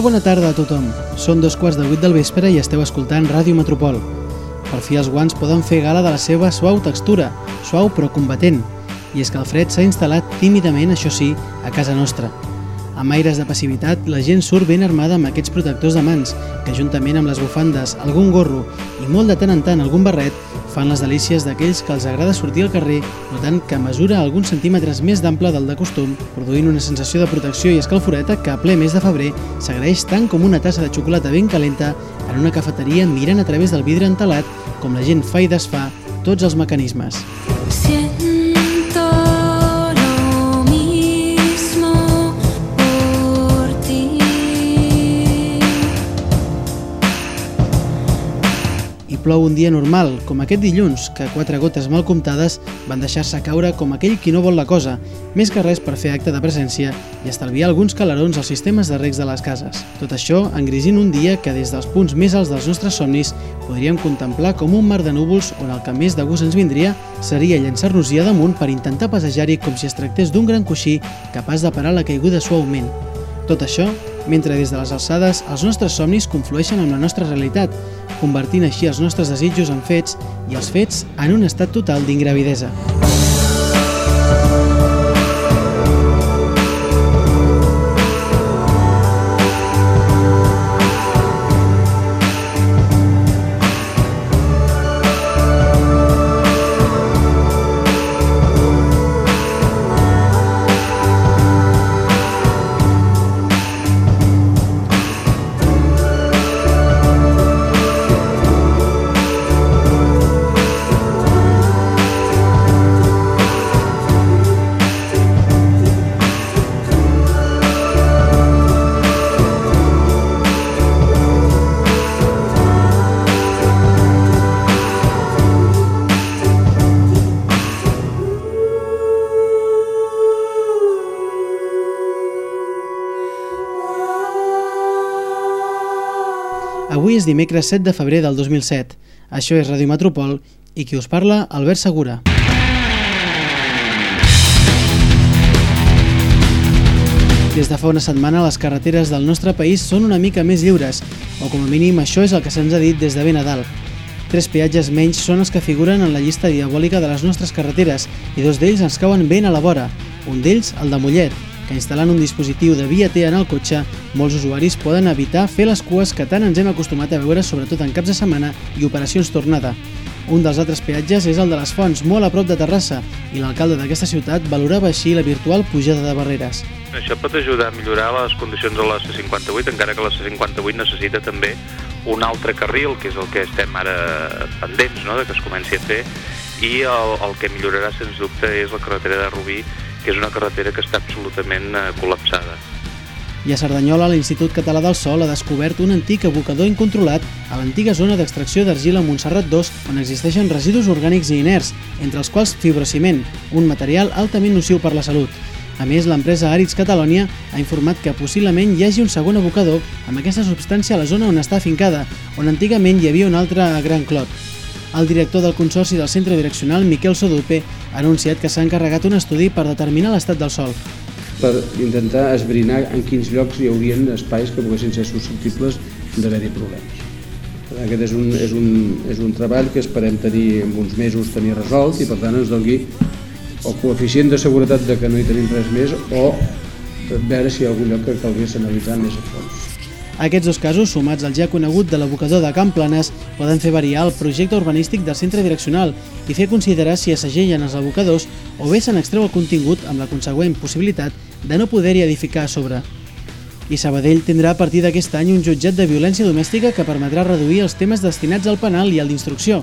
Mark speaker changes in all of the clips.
Speaker 1: Molt bona tarda a tothom. Són dos quarts de vuit del vespre i esteu escoltant Ràdio Metropol. Per fi els guants poden fer gala de la seva suau textura, suau però combatent. I és que el fred s'ha instal·lat tímidament, això sí, a casa nostra. Amb aires de passivitat, la gent surt ben armada amb aquests protectors de mans, que juntament amb les bufandes, algun gorro i molt de tant en tant algun barret, fan les delícies d'aquells que els agrada sortir al carrer, notant que mesura alguns centímetres més d'ample del de costum, produint una sensació de protecció i escalforeta que a ple mes de febrer s'agraeix tant com una tassa de xocolata ben calenta en una cafeteria mirant a través del vidre entelat com la gent fa i desfà tots els mecanismes. Plou un dia normal, com aquest dilluns, que quatre gotes mal comptades van deixar-se caure com aquell qui no vol la cosa, més que res per fer acte de presència i estalviar alguns calarons als sistemes de regs de les cases. Tot això engrisint un dia que des dels punts més alts dels nostres somnis podríem contemplar com un mar de núvols on el que més de gust ens vindria seria llançar-nos-hi damunt per intentar passejar-hi com si es tractés d'un gran coixí capaç de parar la caiguda suaument. Tot això mentre des de les alçades els nostres somnis conflueixen amb la nostra realitat, convertint així els nostres desitjos en fets i els fets en un estat total d'ingravidesa. Avui és dimecres 7 de febrer del 2007. Això és Ràdio Metropol i qui us parla, Albert Segura. Des de fa una setmana les carreteres del nostre país són una mica més lliures, o com a mínim això és el que se'ns ha dit des de ben Nadal. Tres peatges menys són els que figuren en la llista diabòlica de les nostres carreteres i dos d'ells ens cauen ben a la vora. Un d'ells, el de Mollet, que instal·lant un dispositiu de via T en el cotxe, molts usuaris poden evitar fer les cues que tant ens hem acostumat a veure sobretot en caps de setmana i operacions tornada. Un dels altres peatges és el de les Fonts, molt a prop de Terrassa, i l'alcalde d'aquesta ciutat valorava així la virtual pujada de barreres.
Speaker 2: Això pot ajudar a millorar les condicions de la C58, encara que la C58 necessita també un altre carril, que és el que estem ara pendents no?, de que es comenci a fer, i el, el que millorarà, sens dubte, és la carretera de Rubí, que és una carretera que està absolutament eh, col·lapsada.
Speaker 1: I a Cerdanyola, l'Institut Català del Sol ha descobert un antic abocador incontrolat a l'antiga zona d'extracció d'argila Montserrat 2, on existeixen residus orgànics i inerts, entre els quals fibrociment, un material altament nociu per la salut. A més, l'empresa Àrids Catalonia ha informat que possiblement hi hagi un segon abocador amb aquesta substància a la zona on està afincada, on antigament hi havia un altre gran clot. El director del Consorci del Centre Direccional, Miquel Sodupe, ha anunciat que s'ha encarregat un estudi per determinar l'estat del sol.
Speaker 3: per intentar esbrinar en quins llocs hi haurien espais que poguessin ser susceptibles d'haver-hi problemes. Aquest és un, és, un, és un treball que esperem tenir en uns mesos tenir resolt i per tant ens doni o coeficient de seguretat de que no hi tenim res més o veure si hi ha algun lloc que calgués analitzar més a fons.
Speaker 1: Aquests dos casos, sumats al ja conegut de l'abocador de Camp Planes, poden fer variar el projecte urbanístic del centre direccional i fer considerar si es segellen els abocadors o bé se n'extreu el contingut amb la consegüent possibilitat de no poder-hi edificar a sobre. I Sabadell tindrà a partir d'aquest any un jutjat de violència domèstica que permetrà reduir els temes destinats al penal i al d'instrucció.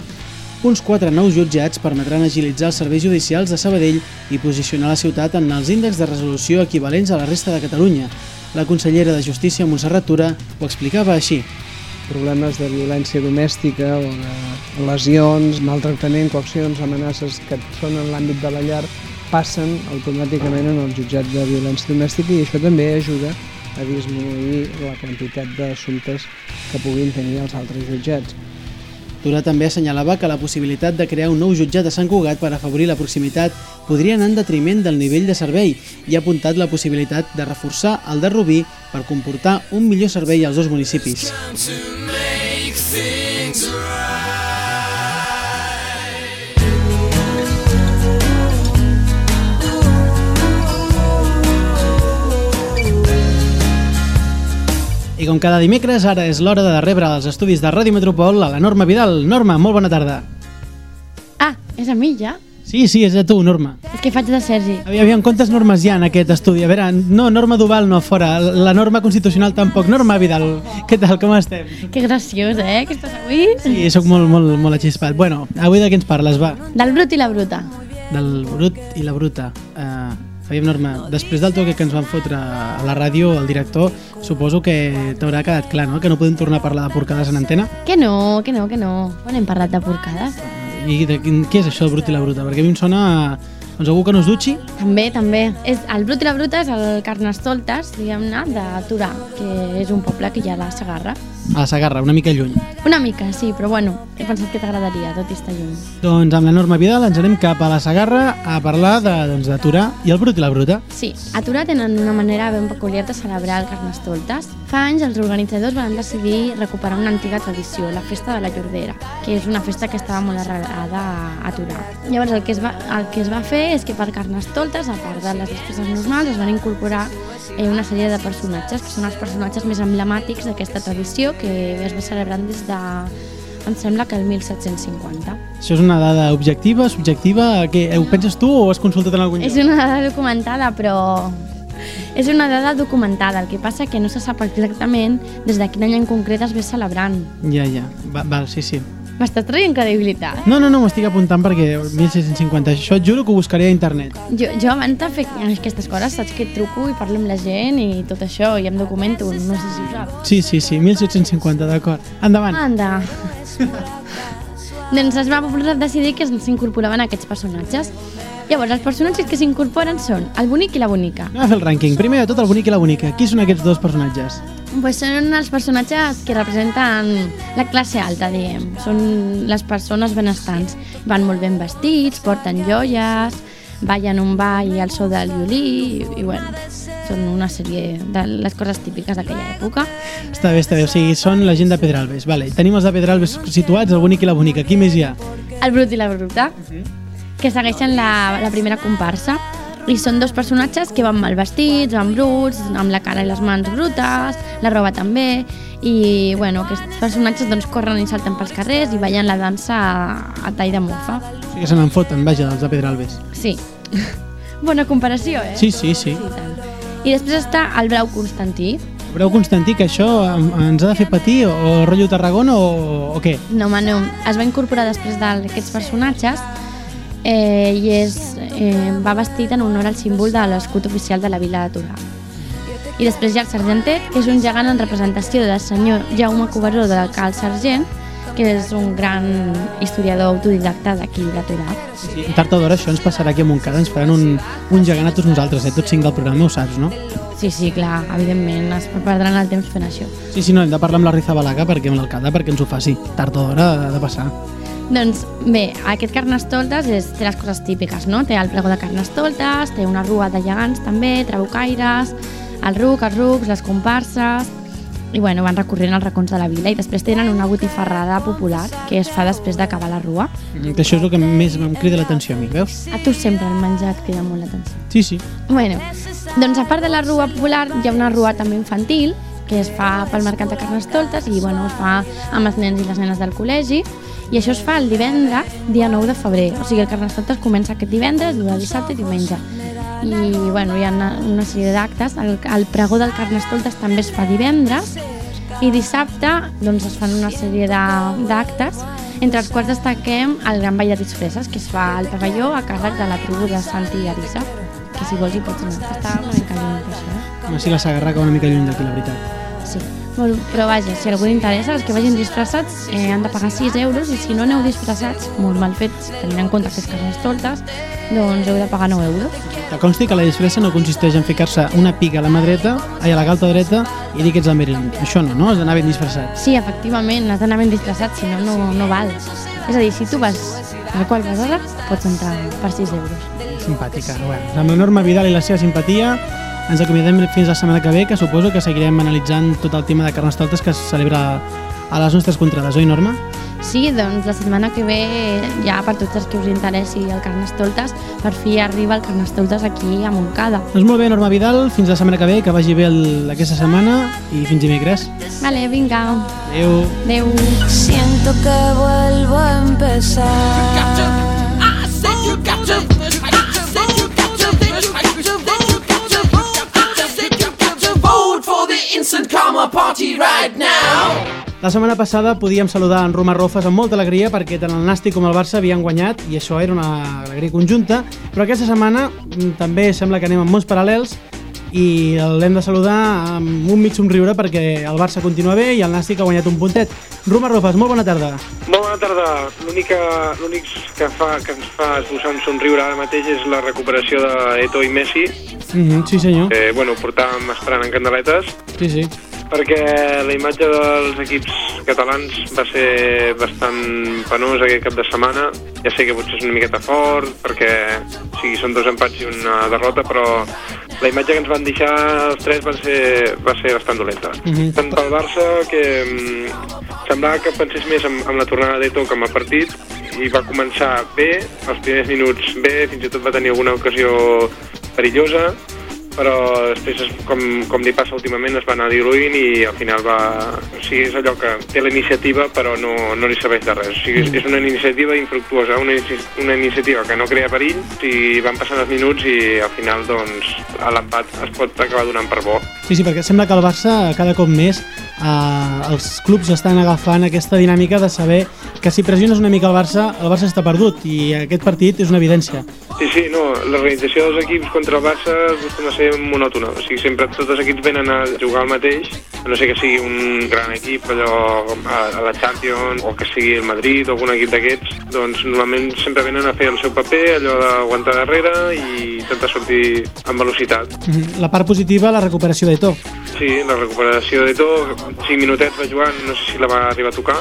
Speaker 1: Uns quatre nous jutjats permetran agilitzar els serveis judicials de Sabadell i posicionar la ciutat en els índexs de resolució equivalents a la resta de Catalunya. La consellera de Justícia, Montserrat Tura, ho explicava així.
Speaker 4: problemes de violència domèstica o de lesions, maltractament, coaccions, amenaces que són en l'àmbit de la llar passen automàticament en el jutjat de violència domèstica i això també ajuda a disminuir la quantitat d'assumptes que puguin tenir els altres jutjats.
Speaker 1: Turà també assenyalava que la possibilitat de crear un nou jutjat a Sant Cugat per afavorir la proximitat podria anar en detriment del nivell de servei i ha apuntat la possibilitat de reforçar el de Rubí per comportar un millor servei als dos municipis. I com cada dimecres, ara és l'hora de rebre als estudis de Ràdio Metropol a la Norma Vidal. Norma, molt bona tarda.
Speaker 5: Ah, és a mi ja?
Speaker 1: Sí, sí, és a tu, Norma.
Speaker 5: És que faig de Sergi.
Speaker 1: Aviam, aviam, quantes normes hi ha en aquest estudi? A veure, no, Norma Duval no, fora. La norma constitucional tampoc. Norma Vidal, què tal, com estem?
Speaker 5: Que graciós, eh? Que estàs avui?
Speaker 1: Sí, sóc molt, molt, molt achispat. Bueno, avui de què ens parles, va?
Speaker 5: Del brut i la bruta.
Speaker 1: Del brut i la bruta. Uh, aviam, Norma, després del toque que ens van fotre a la ràdio, el director, suposo que t'haurà quedat clar, no?, que no podem tornar a parlar de porcades en antena.
Speaker 5: Que no, que no, que no. On hem parlat de porcades?
Speaker 1: I de, què és això del brut i la bruta? Perquè a mi em sona a, doncs, algú que no es dutxi.
Speaker 5: També, també. És, el brut i la bruta és el Carnestoltes, diguem-ne, de Torà, que és un poble que hi ha a la Segarra.
Speaker 1: A la Sagarra, una mica lluny.
Speaker 5: Una mica, sí, però bueno, he pensat que t'agradaria, tot i estar lluny.
Speaker 1: Doncs amb la Norma Vidal ens anem cap a la Sagarra a parlar de, doncs, i el brut i la bruta.
Speaker 5: Sí, a Torà tenen una manera ben peculiar de celebrar el Carnestoltes. Fa anys els organitzadors van decidir recuperar una antiga tradició, la festa de la Llordera, que és una festa que estava molt arrelada a, Torà. Llavors el que, es va, el que es va fer és que per Carnestoltes, a part de les despeses normals, es van incorporar eh, una sèrie de personatges, que són els personatges més emblemàtics d'aquesta tradició, que es va celebrant des de, em sembla que el 1750.
Speaker 1: Això és una dada objectiva, subjectiva? Què, ho penses tu o has consultat en algun
Speaker 5: És
Speaker 1: lloc?
Speaker 5: una dada documentada, però és una dada documentada. El que passa que no se sap exactament des de quin any en concret es ve celebrant.
Speaker 1: Ja, ja. Va, val, sí, sí.
Speaker 5: M'estàs traient credibilitat?
Speaker 1: No, no, no, m'estic apuntant perquè 1650. Això et juro que ho buscaré a internet.
Speaker 5: Jo, jo abans de fer aquestes coses saps que truco i parlo amb la gent i tot això i em documento, no sé si ho saps.
Speaker 1: Sí, sí, sí, 1750, d'acord. Endavant.
Speaker 5: Anda. doncs es va decidir que s'incorporaven aquests personatges. Llavors, els personatges que s'incorporen són el bonic i la bonica.
Speaker 1: Anem a fer el rànquing. Primer de tot, el bonic i la bonica. Qui són aquests dos personatges?
Speaker 5: Pues són els personatges que representen la classe alta, diguem. Són les persones benestants. Van molt ben vestits, porten joies, ballen un ball al so del violí i, i bueno, són una sèrie de les coses típiques d'aquella època.
Speaker 1: Està bé, està bé. O sigui, són la gent de Pedralbes. Vale. Tenim els de Pedralbes situats, el bonic i la bonica. Qui més hi ha?
Speaker 5: El brut i la bruta, que segueixen la, la primera comparsa. I són dos personatges que van mal vestits, van bruts, amb la cara i les mans brutes, la roba també, i bueno, aquests personatges doncs, corren i salten pels carrers i ballen la dansa a, a tall de mofa.
Speaker 1: O sigui que se n'en foten, vaja, dels de Pedralbes.
Speaker 5: Sí. Bona comparació, eh?
Speaker 1: Sí, sí, sí.
Speaker 5: I, després està el Brau Constantí.
Speaker 1: Breu Constantí, que això ens ha de fer patir o, o rotllo Tarragona o, o què?
Speaker 5: No, home, no. Es va incorporar després d'aquests personatges eh, i és, eh, va vestit en honor al símbol de l'escut oficial de la vila de Torà. I després hi ha el Sargentet, que és un gegant en representació del senyor Jaume Coberó de Cal Sargent, que és un gran historiador autodidacta d'aquí de Torà.
Speaker 1: Sí, tard o d'hora això ens passarà aquí a Montcada, ens faran un, un gegant a tots nosaltres, eh? tots cinc del programa, ho saps, no?
Speaker 5: Sí, sí, clar, evidentment, es perdran el temps fent això.
Speaker 1: Sí, sí, no, hem de parlar amb la Riza Balaga perquè amb l'alcalde perquè ens ho faci. Tard o d'hora ha de passar.
Speaker 5: Doncs bé, aquest Carnestoltes és, té les coses típiques, no? Té el pregó de Carnestoltes, té una rua de gegants també, trabucaires, el ruc, els rucs, les comparses... I bueno, van recorrent els racons de la vila i després tenen una botifarrada popular que es fa després d'acabar la rua.
Speaker 1: Que això és el que més em crida l'atenció a mi, veus?
Speaker 5: A tu sempre el menjar et crida molt l'atenció.
Speaker 1: Sí, sí.
Speaker 5: Bueno, doncs a part de la rua popular hi ha una rua també infantil que es fa pel mercat de Carnestoltes i bueno, es fa amb els nens i les nenes del col·legi i això es fa el divendres, dia 9 de febrer. O sigui, el Carnestoltes comença aquest divendres, dura dissabte i diumenge. I bueno, hi ha una, una sèrie d'actes. El, el pregó del Carnestoltes també es fa divendres i dissabte doncs, es fan una sèrie d'actes entre els quals destaquem el Gran Ball de Disfresses que es fa al pavelló a càrrec de la tribu de Santi i Arissa que si vols hi pots anar, està una mica lluny per això, eh?
Speaker 1: La Sagarra una mica lluny d'aquí, la veritat.
Speaker 5: Sí. Bueno, però vaja, si algú li interessa, els que vagin disfressats eh, han de pagar 6 euros i si no aneu disfressats, molt mal fets, tenint en compte que és cases toltes, doncs heu de pagar 9 euros.
Speaker 1: Que consti que la disfressa no consisteix en ficar-se una pica a la mà dreta, ai, a la galta dreta, i dir que ets el Marilyn. Això no, no? Has d'anar ben disfressat.
Speaker 5: Sí, efectivament, has d'anar ben disfressat, si no, no, no val. És a dir, si tu vas a qualsevol hora, pots entrar per 6 euros.
Speaker 1: Simpàtica. Bueno, la Norma Vidal i la seva simpatia ens acomiadem fins la setmana que ve, que suposo que seguirem analitzant tot el tema de Carnestoltes que es celebra a les nostres contrades, oi Norma?
Speaker 5: Sí, doncs la setmana que ve, ja per tots els que us interessi el Carnestoltes, per fi arriba el Carnestoltes aquí a Montcada.
Speaker 1: Doncs molt bé, Norma Vidal, fins la setmana que ve, que vagi bé el, aquesta setmana i fins dimecres.
Speaker 5: Vale, vinga.
Speaker 1: Adéu.
Speaker 5: Adéu.
Speaker 6: Siento que vuelvo a empezar.
Speaker 1: La setmana passada podíem saludar en Roma Rofes amb molta alegria perquè tant el Nàstic com el Barça havien guanyat i això era una alegria conjunta, però aquesta setmana mm, també sembla que anem en molts paral·lels i l'hem de saludar amb un mig somriure perquè el Barça continua bé i el Nàstic ha guanyat un puntet. Roma Rofes, molt bona tarda.
Speaker 7: Molt bona tarda. L'únic que- que, fa, que ens fa esbossar un somriure ara mateix és la recuperació d'Eto i Messi,
Speaker 1: Mm -hmm, sí senyor,
Speaker 7: que bueno, portàvem esperant en candeletes,
Speaker 1: sí, sí.
Speaker 7: Perquè la imatge dels equips catalans va ser bastant penosa aquest cap de setmana. Ja sé que potser és una miqueta fort, perquè o sigui, són dos empats i una derrota, però la imatge que ens van deixar els tres va ser, va ser bastant dolenta.
Speaker 1: Mhm.
Speaker 7: Tant pel Barça, que mm, semblava que pensés més en, en la tornada d'Eto com a partit, i va començar bé, els primers minuts bé, fins i tot va tenir alguna ocasió perillosa, però després, es- com, com li passa últimament, es va anar diluint i al final va... O sigui, és allò que té la iniciativa però no, no li serveix de res. O sigui, és, és una iniciativa infructuosa, una, una iniciativa que no crea perill i van passant els minuts i al final, doncs, a l'empat es pot acabar donant per bo.
Speaker 1: Sí, sí, perquè sembla que el Barça cada cop més eh, els clubs estan agafant aquesta dinàmica de saber que si pressiones una mica el Barça, el Barça està perdut i aquest partit és una evidència.
Speaker 7: Sí, sí, no, l'organització dels equips contra el Barça acostuma a ser monòtona. O sigui, sempre tots els equips venen a jugar al mateix, no sé que sigui un gran equip, allò a, la Champions, o que sigui el Madrid o algun equip d'aquests, doncs normalment sempre venen a fer el seu paper, allò d'aguantar darrere i intentar sortir amb velocitat.
Speaker 1: Mhm. La part positiva, la recuperació d'Eto.
Speaker 7: Sí, la recuperació de tot, 5 minutets va jugar, no sé si la va arribar a tocar,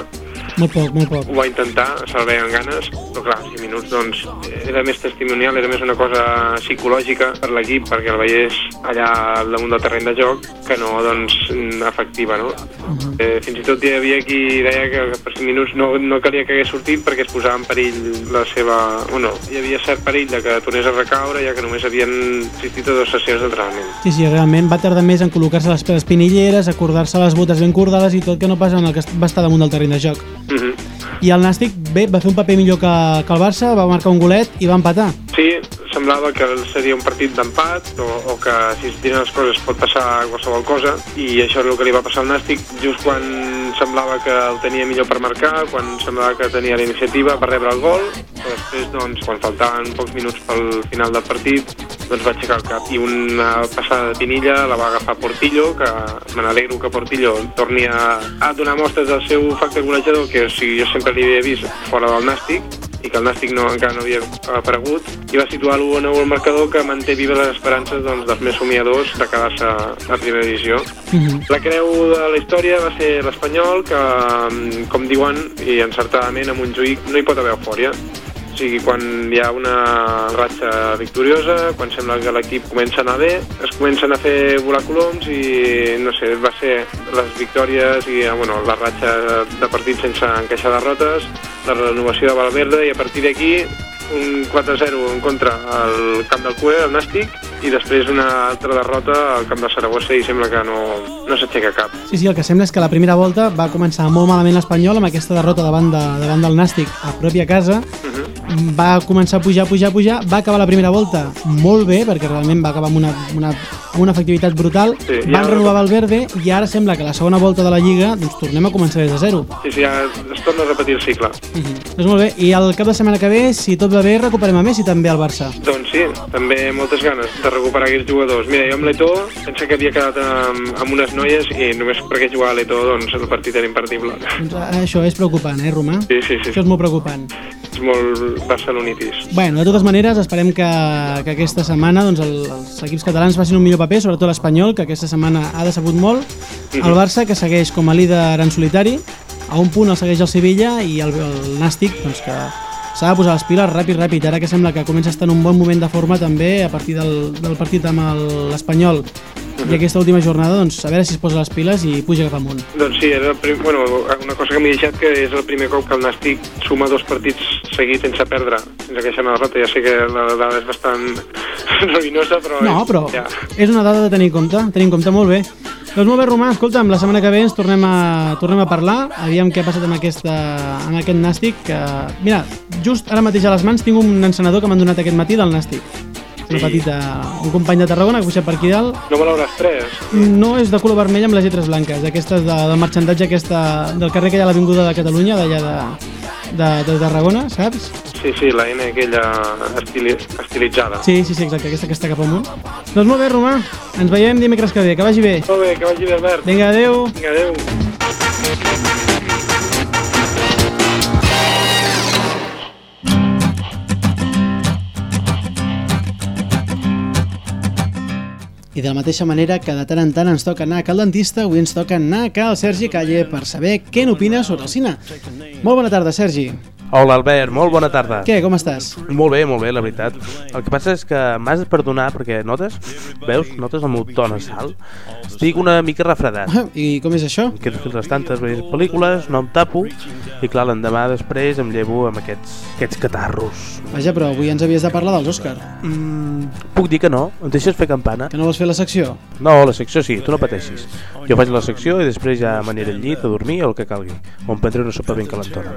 Speaker 1: Molt poc, molt poc.
Speaker 7: ho va intentar, se'l veia amb ganes, però clar, 5 minuts doncs era més testimonial, era més una cosa psicològica per l'equip, perquè el veiés allà al damunt del terreny de joc, que no doncs efectiva, no? eh, fins i tot hi havia qui deia que per 5 minuts no, no calia que hagués sortit perquè es posava en perill la seva... Bueno, hi havia cert perill de que tornés a recaure, ja que només havien assistit a dues sessions d'entrenament.
Speaker 1: Sí, sí, realment va tardar més en col·locar-se les espinilleres, acordar-se les botes ben cordades i tot que no pas en el que va estar damunt del terreny de joc.
Speaker 7: Mm -hmm.
Speaker 1: I el Nàstic, bé, va fer un paper millor que, que el Barça, va marcar un golet i va empatar.
Speaker 7: Sí, semblava que seria un partit d'empat o, o que si es tiren les coses pot passar qualsevol cosa i això és el que li va passar al Nàstic just quan semblava que el tenia millor per marcar, quan semblava que tenia la iniciativa per rebre el gol, però després, doncs, quan faltaven pocs minuts pel final del partit, doncs va aixecar el cap. I una passada de Pinilla la va agafar Portillo, que me n'alegro que Portillo torni a, a donar mostres del seu factor golejador, que o sigui, jo sempre li havia vist fora del Nàstic, i que el Nàstic no, encara no havia aparegut, i va situar l'1-9 al marcador que manté vives les esperances doncs, dels més somiadors de quedar-se a primera divisió.
Speaker 1: Mhm.
Speaker 7: La creu de la història va ser l'Espanyol, que, mm, com diuen, i encertadament, a Montjuïc no hi pot haver eufòria. O sigui, quan hi ha una ratxa victoriosa, quan sembla que l'equip comença a anar bé, es comencen a fer volar coloms i, no sé, va ser les victòries i, eh, bueno, la ratxa de partits sense encaixar derrotes, la renovació de Valverde i a partir d'aquí un 4-0 en contra al camp del Cue, al Nàstic, i després una altra derrota al camp de Saragossa i sembla que no, no s'aixeca cap.
Speaker 1: Sí, sí, el que sembla és que la primera volta va començar molt malament l'Espanyol amb aquesta derrota davant, de, davant del Nàstic a pròpia casa. Va començar a pujar, pujar, pujar, va acabar la primera volta molt bé, perquè realment va acabar amb una, una, amb una efectivitat brutal.
Speaker 7: Sí,
Speaker 1: Van
Speaker 7: ja-
Speaker 1: renovar Valverde i ara sembla que la segona volta de la Lliga doncs, tornem a començar des de zero.
Speaker 7: Sí, sí, ja es torna a repetir el cicle.
Speaker 1: Doncs molt bé, i el cap de setmana que ve, si tot va bé, recuperem a Messi també al Barça.
Speaker 7: Doncs sí, també moltes ganes de recuperar aquests jugadors. Mira, jo amb l'Eto pensa que havia quedat amb, amb unes noies i només perquè jugava a l'Eto doncs el partit era imperdible.
Speaker 1: Doncs, eh, això és preocupant, eh, Romà?
Speaker 7: Sí, sí, sí,
Speaker 1: Això és molt preocupant.
Speaker 7: és molt barcelonitis.
Speaker 1: Bueno, de totes maneres, esperem que, que aquesta setmana doncs, el, els equips catalans facin un millor paper, sobretot l'Espanyol, que aquesta setmana ha decebut molt, El Barça, que segueix com a líder en solitari, a un punt el segueix el Sevilla i el, el Nàstic, doncs que s'ha de posar les piles ràpid, ràpid. Ara que sembla que comença a estar en un bon moment de forma també a partir del, del partit amb el- l'Espanyol i aquesta última jornada, doncs a veure si es posa les piles i puja cap amunt.
Speaker 7: Doncs sí, era el prim... bueno, una cosa que m'he deixat que és el primer cop que el Nàstic suma dos partits seguits sense perdre, sense queixar una derrota. Ja sé que la dada és bastant ruïnosa, però...
Speaker 1: No, però
Speaker 7: Ja.
Speaker 1: és una dada de tenir en compte, tenir en compte molt bé. Doncs molt bé, Romà, escolta'm, la setmana que ve ens tornem a, tornem a parlar, aviam què ha passat amb, aquesta, amb aquest nàstic, que... Mira, just ara mateix a les mans tinc un encenedor que m'han donat aquest matí del nàstic. Una petita... Un company de Tarragona que ha pujat per aquí dalt.
Speaker 7: No me l'hauràs pres?
Speaker 1: No és de color vermell amb les lletres blanques, aquestes de, del marxandatge aquesta, del carrer que hi ha a l'Avinguda de Catalunya, d'allà de, de, de Tarragona, saps?
Speaker 7: Sí, sí, la N aquella estili... estilitzada.
Speaker 1: Sí, sí, sí, exacte, aquesta que està cap amunt. Doncs molt bé, Romà, ens veiem dimecres que ve, que vagi bé.
Speaker 7: Molt bé, que vagi bé, Albert.
Speaker 1: Vinga, adeu.
Speaker 7: Vinga, adeu.
Speaker 1: I de la mateixa manera que de tant en tant ens toca anar a cal dentista, avui ens toca anar a cal Sergi Calle per saber què n'opina sobre el cine. Molt bona tarda, Sergi.
Speaker 8: Hola Albert, molt bona tarda.
Speaker 1: Què, com estàs?
Speaker 8: Molt bé, molt bé, la veritat. El que passa és que m'has de perdonar perquè notes, veus, notes el meu to nasal. Estic una mica refredat.
Speaker 1: I com és això?
Speaker 8: Aquestes fins tantes veies pel·lícules, no em tapo, i clar, l'endemà després em llevo amb aquests, aquests catarros.
Speaker 1: Vaja, però avui ens havies de parlar dels Òscar.
Speaker 8: Mm, puc dir que no? Em deixes fer campana?
Speaker 1: Que no vols fer la secció?
Speaker 8: No, la secció sí, tu no pateixis. Jo faig la secció i després ja m'aniré al llit a dormir o el que calgui. O em prendré una sopa ben calentona.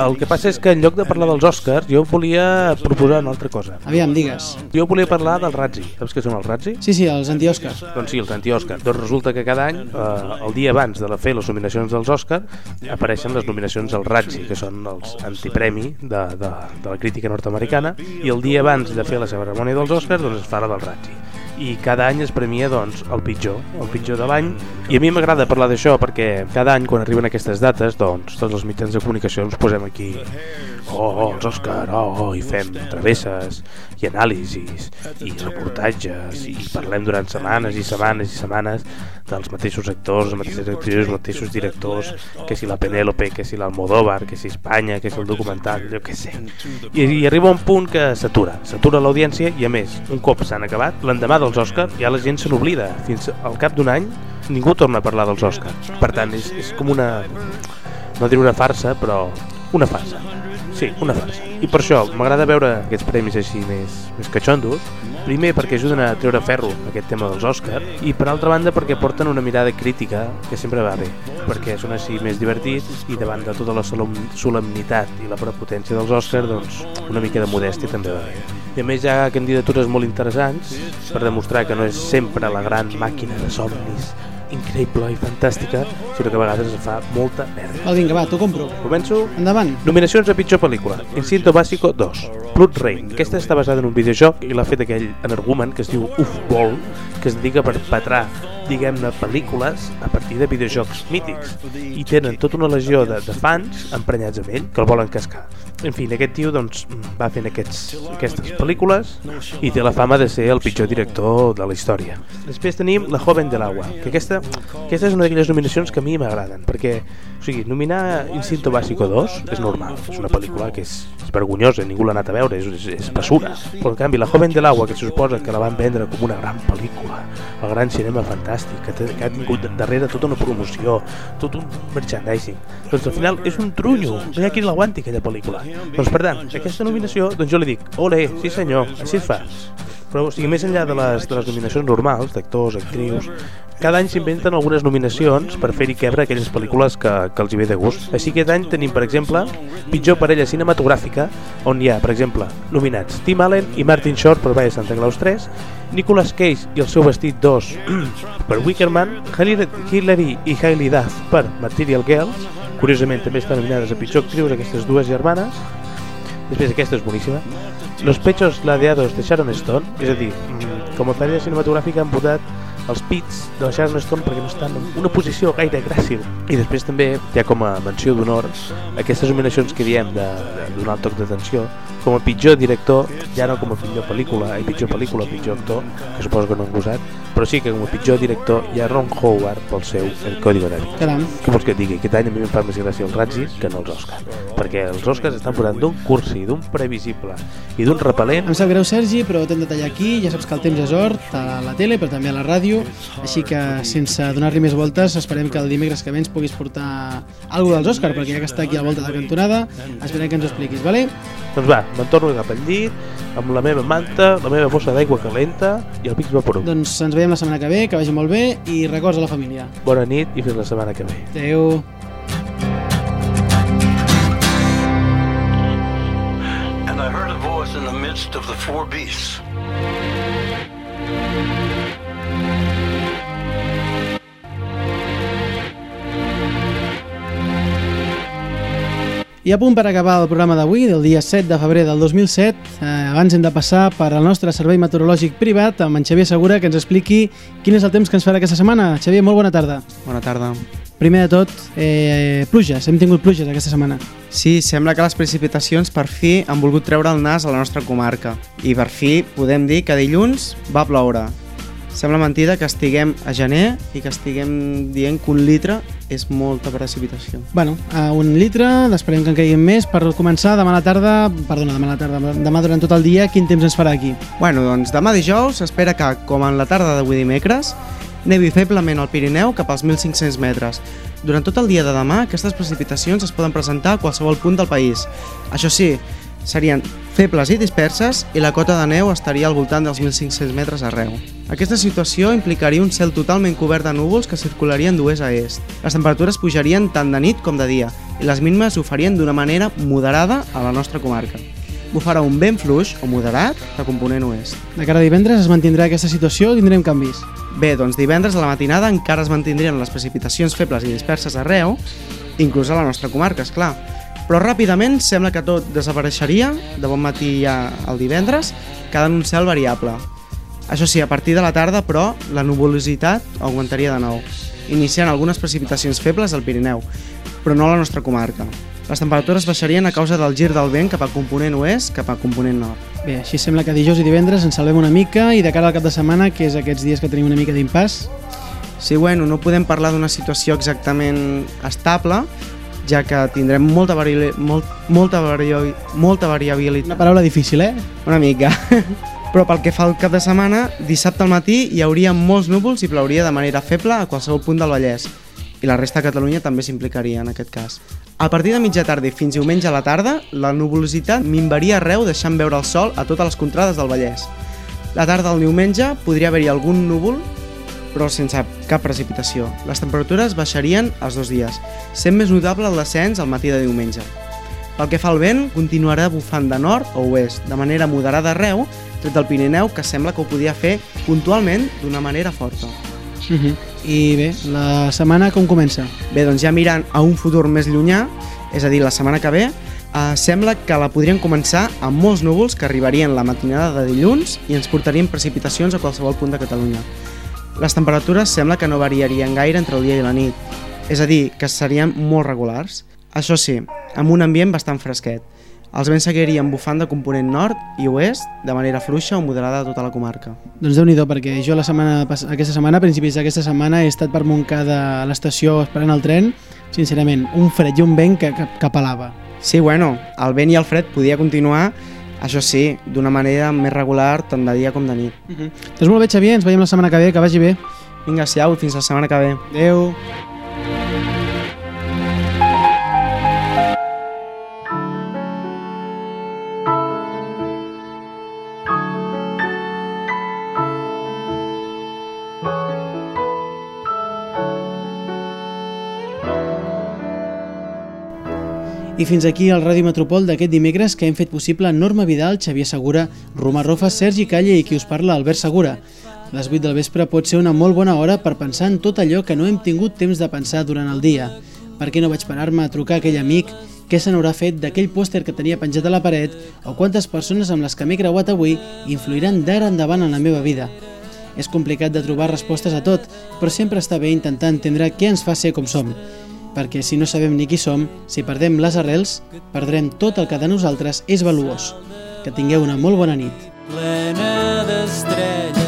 Speaker 8: El que passa és que en lloc de parlar dels Oscars, jo volia proposar una altra cosa.
Speaker 1: Aviam, digues.
Speaker 8: Jo volia parlar del Razzi. Saps què són els Razzi?
Speaker 1: Sí, sí, els anti-Òscar.
Speaker 8: Doncs sí, els anti-Òscar. Doncs resulta que cada any, eh, el dia abans de la fer les nominacions dels Òscar, apareixen les nominacions al Razzi, que són els antipremi de, de, de la crítica nord-americana, i el dia abans de fer la cerimònia dels Òscars, doncs es fa la del Razzi i cada any es premia doncs, el pitjor, el pitjor de l'any. I a mi m'agrada parlar d'això perquè cada any quan arriben aquestes dates doncs tots els mitjans de comunicació ens posem aquí oh, els Òscar, oh, oh, i fem travesses i anàlisis i reportatges i parlem durant setmanes i setmanes i setmanes dels mateixos actors, les actrius, els mateixos directors, que si la Penélope, que si l'Almodóvar, que si Espanya, que si el documental, jo què sé. I, I arriba un punt que s'atura, s'atura l'audiència i a més, un cop s'han acabat, l'endemà dels Oscars ja la gent se n'oblida. Fins al cap d'un any ningú torna a parlar dels Oscars. Per tant, és, és com una... no diré una farsa, però una farsa. Sí, una farsa. I per això m'agrada veure aquests premis així més, més catxondos, primer perquè ajuden a treure ferro aquest tema dels Òscar i per altra banda perquè porten una mirada crítica que sempre va bé, perquè són així més divertits i davant de tota la solem solemnitat i la prepotència dels Òscar doncs una mica de modèstia també va bé. I a més hi ha candidatures molt interessants per demostrar que no és sempre la gran màquina de somnis increïble i fantàstica, sinó que a vegades es fa molta merda.
Speaker 1: Va, vinga, va, t'ho compro.
Speaker 8: Començo
Speaker 1: Endavant.
Speaker 8: Nominacions a pitjor pel·lícula. Instinto Básico 2. Blood Rain. Aquesta està basada en un videojoc i l'ha fet aquell energumen que es diu Ufball, que es dedica a perpetrar diguem-ne, pel·lícules a partir de videojocs mítics i tenen tota una legió de, de fans emprenyats amb ell que el volen cascar. En fi, aquest tio doncs, va fent aquests, aquestes pel·lícules i té la fama de ser el pitjor director de la història. Després tenim La Joven de l'Agua, que aquesta, aquesta és una d'aquelles nominacions que a mi m'agraden, perquè o sigui, nominar Instinto Básico 2 és normal, és una pel·lícula que és, és vergonyosa, ningú l'ha anat a veure, és, és, és basura. Però en canvi, La Joven de l'Agua, que se suposa que la van vendre com una gran pel·lícula, el gran cinema fantàstic, que, que ha tingut darrere tota una promoció, tot un merchandising, doncs al final és un trunyo, no hi ha qui l'aguanti aquella pel·lícula. Doncs per tant, aquesta nominació, doncs jo li dic, ole, sí senyor, així es fa. Però, o sigui, més enllà de les, de les nominacions normals, d'actors, actrius, cada any s'inventen algunes nominacions per fer-hi quebre aquelles pel·lícules que, que els hi ve de gust. Així que aquest any tenim, per exemple, pitjor parella cinematogràfica, on hi ha, per exemple, nominats Tim Allen i Martin Short per Valle Santa Claus 3, Nicolas Cage i el seu vestit 2 per Wickerman, Hillary i Hailey Duff per Material Girls, curiosament també estan nominades a pitjor actrius aquestes dues germanes, després aquesta és boníssima, Los pechos ladeados de Sharon Stone, és a dir, mm, com a parella cinematogràfica han votat els pits de la Sharon Stone perquè no estan en una posició gaire gràcil. I després també hi ha com a menció d'honor aquestes nominacions que diem de, de donar el toc d'atenció com a pitjor director, ja no com a pitjor pel·lícula, i pitjor pel·lícula, pitjor actor, que suposo que no han gosat, però sí que com a pitjor director hi ha Ron Howard pel seu El Código da Vinci.
Speaker 1: Caram.
Speaker 8: Què vols que et digui? Aquest any a mi em fa més gràcia els Razzies que no els Oscars, perquè els Oscars estan posant d'un cursi, d'un previsible i d'un repel·lent
Speaker 1: Em sap greu, Sergi, però t'hem de tallar aquí. Ja saps que el temps és or, a la tele, però també a la ràdio. Així que, sense donar-li més voltes, esperem que el dimecres que ve ens puguis portar alguna dels Òscar, perquè ja que està aquí a la volta de la cantonada, esperem que ens ho expliquis, vale?
Speaker 8: Doncs va, me'n torno cap al llit, amb la meva manta, la meva bossa d'aigua calenta i el Pix Vaporub.
Speaker 1: Doncs ens veiem la setmana que ve, que vagi molt bé i records a la família.
Speaker 8: Bona nit i fins la setmana que ve.
Speaker 1: Adéu.
Speaker 9: and I heard a voice in the midst of the four beasts.
Speaker 1: I a punt per acabar el programa d'avui, del dia 7 de febrer del 2007, eh, abans hem de passar per al nostre servei meteorològic privat amb en Xavier Segura que ens expliqui quin és el temps que ens farà aquesta setmana. Xavier, molt bona tarda.
Speaker 10: Bona tarda.
Speaker 1: Primer de tot, eh, pluges. Hem tingut pluges aquesta setmana.
Speaker 10: Sí, sembla que les precipitacions per fi han volgut treure el nas a la nostra comarca. I per fi podem dir que dilluns va ploure. Sembla mentida que estiguem a gener i que estiguem dient que un litre és molta precipitació.
Speaker 1: Bueno, a un litre, esperem que en caiguin més. Per començar, demà a la tarda, perdona, demà a la tarda, demà durant tot el dia, quin temps ens farà aquí?
Speaker 10: Bueno, doncs demà dijous s'espera que, com en la tarda d'avui dimecres, nevi feblement al Pirineu cap als 1.500 metres. Durant tot el dia de demà, aquestes precipitacions es poden presentar a qualsevol punt del país. Això sí, serien febles i disperses i la cota de neu estaria al voltant dels 1.500 metres arreu. Aquesta situació implicaria un cel totalment cobert de núvols que circularien d'oest a est. Les temperatures pujarien tant de nit com de dia i les mínimes ho farien d'una manera moderada a la nostra comarca. Bufarà un vent fluix o moderat de component oest.
Speaker 1: De cara a divendres es mantindrà aquesta situació o tindrem canvis?
Speaker 10: Bé, doncs divendres a la matinada encara es mantindrien les precipitacions febles i disperses arreu, inclús a la nostra comarca, és clar. Però ràpidament sembla que tot desapareixeria de bon matí ja el divendres, quedant un cel variable. Això sí, a partir de la tarda, però, la nuvolositat augmentaria de nou, iniciant algunes precipitacions febles al Pirineu, però no a la nostra comarca. Les temperatures baixarien a causa del gir del vent cap a component oest cap a component nord.
Speaker 1: Bé, així sembla que dijous i divendres ens salvem una mica i de cara al cap de setmana, que és aquests dies que tenim una mica d'impàs,
Speaker 10: Sí, bueno, no podem parlar d'una situació exactament estable, ja que tindrem molta, vari... molt, molta, vari... molta variabilitat.
Speaker 1: una paraula difícil, eh?
Speaker 10: Una mica. Però pel que fa al cap de setmana, dissabte al matí hi hauria molts núvols i plauria de manera feble a qualsevol punt del Vallès. I la resta de Catalunya també s'implicaria en aquest cas. A partir de mitja tarda i fins diumenge a la tarda, la nuvolositat minvaria arreu deixant veure el sol a totes les contrades del Vallès. La tarda del diumenge podria haver-hi algun núvol, però sense cap precipitació. Les temperatures baixarien els dos dies, sent més notable el descens al matí de diumenge. Pel que fa al vent, continuarà bufant de nord o oest, de manera moderada arreu, tret del Pirineu, que sembla que ho podia fer puntualment d'una manera forta.
Speaker 1: Uh -huh. I bé, la setmana com comença?
Speaker 10: Bé, doncs ja mirant a un futur més llunyà, és a dir, la setmana que ve, eh, sembla que la podrien començar amb molts núvols que arribarien la matinada de dilluns i ens portarien precipitacions a qualsevol punt de Catalunya. Les temperatures sembla que no variarien gaire entre el dia i la nit, és a dir, que serien molt regulars. Això sí, amb un ambient bastant fresquet. Els vents seguirien bufant de component nord i oest de manera fluixa o moderada a tota la comarca.
Speaker 1: Doncs déu nhi perquè jo la setmana, aquesta setmana, a principis d'aquesta setmana, he estat per Montcada a l'estació esperant el tren. Sincerament, un fred i un vent que, que, que pelava.
Speaker 10: Sí, bueno, el vent i el fred podia continuar, això sí, d'una manera més regular tant de dia com de nit.
Speaker 1: Uh -huh. Doncs molt bé, Xavier, ens veiem la setmana que ve, que vagi bé.
Speaker 10: Vinga, siau, fins la setmana que ve.
Speaker 1: Adéu. I fins aquí el Ràdio Metropol d'aquest dimecres que hem fet possible Norma Vidal, Xavier Segura, Romà Rofa, Sergi Calle i qui us parla, Albert Segura. Les 8 del vespre pot ser una molt bona hora per pensar en tot allò que no hem tingut temps de pensar durant el dia. Per què no vaig parar-me a trucar a aquell amic? Què se n'haurà fet d'aquell pòster que tenia penjat a la paret? O quantes persones amb les que m'he creuat avui influiran d'ara endavant en la meva vida? És complicat de trobar respostes a tot, però sempre està bé intentar entendre què ens fa ser com som, perquè si no sabem ni qui som, si perdem les arrels, perdrem tot el que de nosaltres és valuós. Que tingueu una molt bona nit.
Speaker 11: Plena d'estrelles